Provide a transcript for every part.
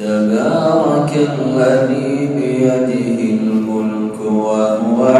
تبارك الذي بيده الملك وهو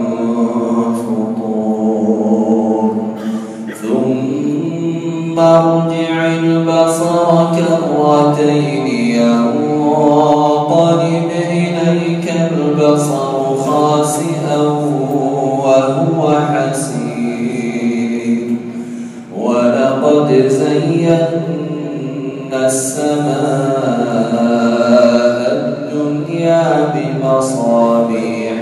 ثم ارجع البصر كرتين ينقلب إليك البصر خاسئا وهو حسير. ولقد زينا السماء الدنيا بمصابيح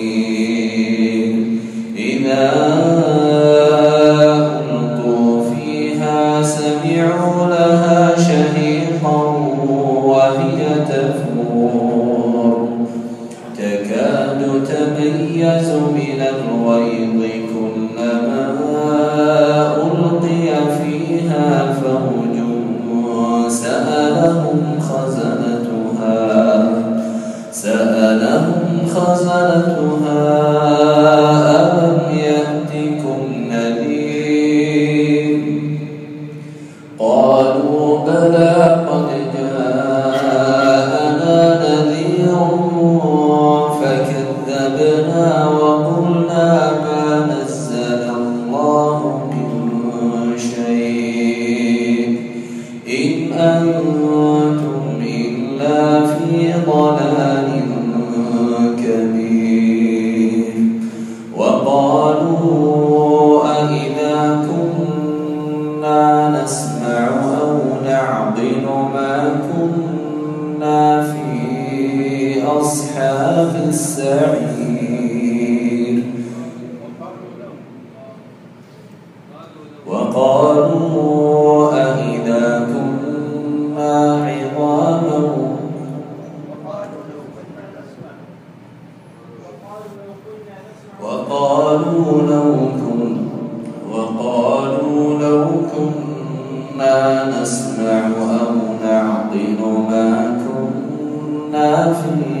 السعير وقالوا أإذا كنا عظاما. وقالوا لو كن وقالوا لو كنا نسمع أو نعقل ما كنا في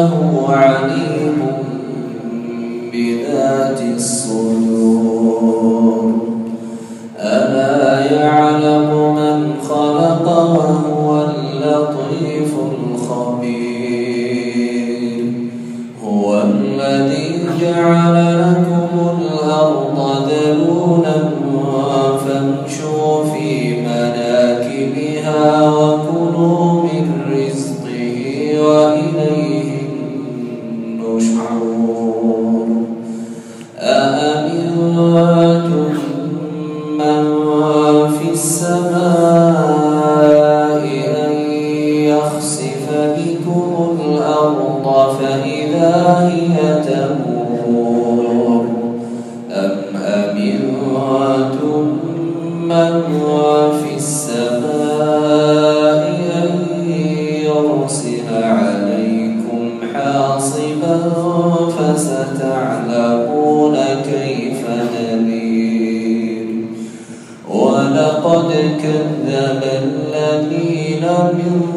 إنه عليم أأمنتم من في السماء أن يخسف بكم الأرض فإذا هي أم من في السماء أن يرسل عليكم حاصبا فستعلمون ولقد كذب الذين من